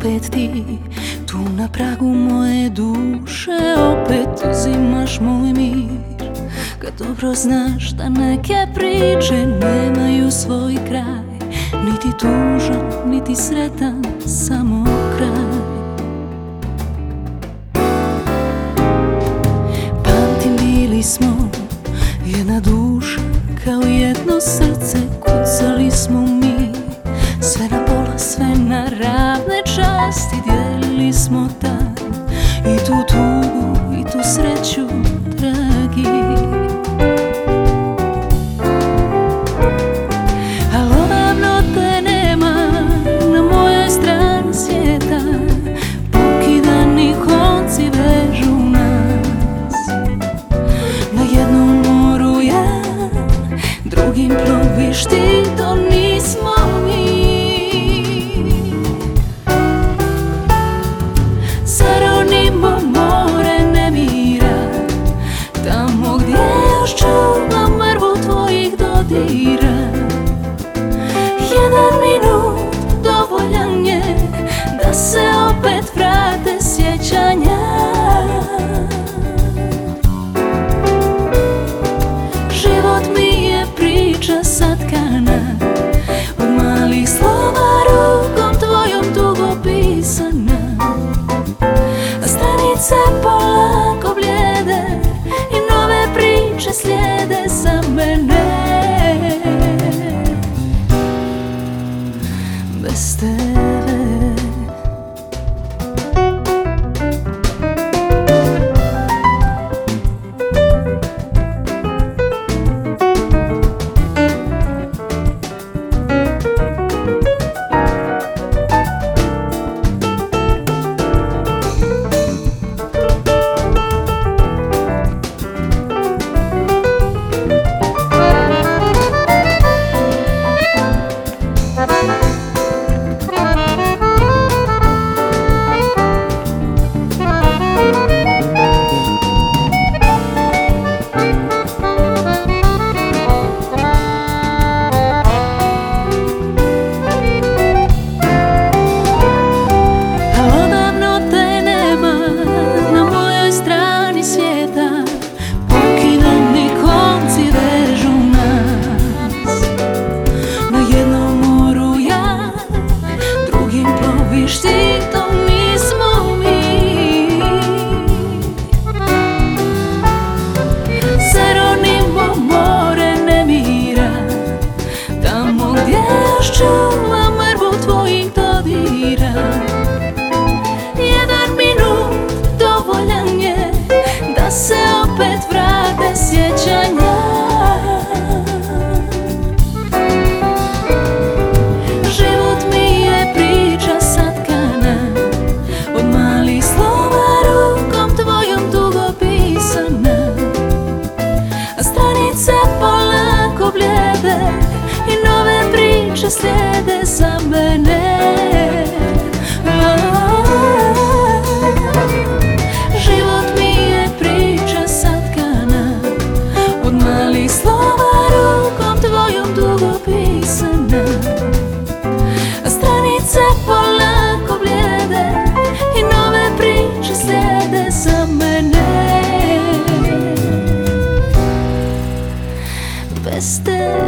opet ti. Tu na pragu moje duše Opet uzimaš moj mir. Kad dobro znaš da neke priče Nemaju svoj kraj Niti tužan, niti sretan Samo kraj. Pamtim bili smo Jedna duša kao jedno srce časti Dijelili smo tad I tu tugu, i tu sreću, stranice polako blijede I nove priče slijede slijede za mene. Život mi je priča satkana. Od malih slova rukom tvojom dugo pisana. A stranice polako blijede I nove priče slijede za mene. Bez tebe